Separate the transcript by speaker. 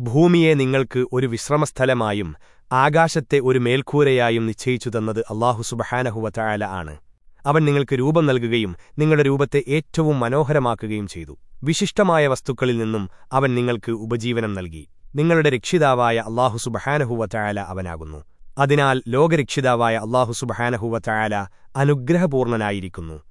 Speaker 1: ഭൂമിയെ നിങ്ങൾക്ക് ഒരു വിശ്രമസ്ഥലമായും ആകാശത്തെ ഒരു മേൽക്കൂരയായും നിശ്ചയിച്ചു തന്നത് അള്ളാഹു സുബഹാനഹുവറ്റായാല ആണ്. അവൻ നിങ്ങൾക്ക് രൂപം നൽകുകയും നിങ്ങളുടെ രൂപത്തെ ഏറ്റവും മനോഹരമാക്കുകയും ചെയ്തു. വിശിഷ്ടമായ വസ്തുക്കളിൽ നിന്നും അവൻ നിങ്ങൾക്ക് ഉപജീവനം നൽകി. നിങ്ങളുടെ രക്ഷിതാവായ അള്ളാഹു സുബഹാനഹുവറ്റായാല അവനാകുന്നു. അതിനാൽ ലോകരക്ഷിതാവായ അള്ളാഹു സുബഹാനഹുവറ്റായാല അനുഗ്രഹപൂർണനായിരിക്കുന്നു.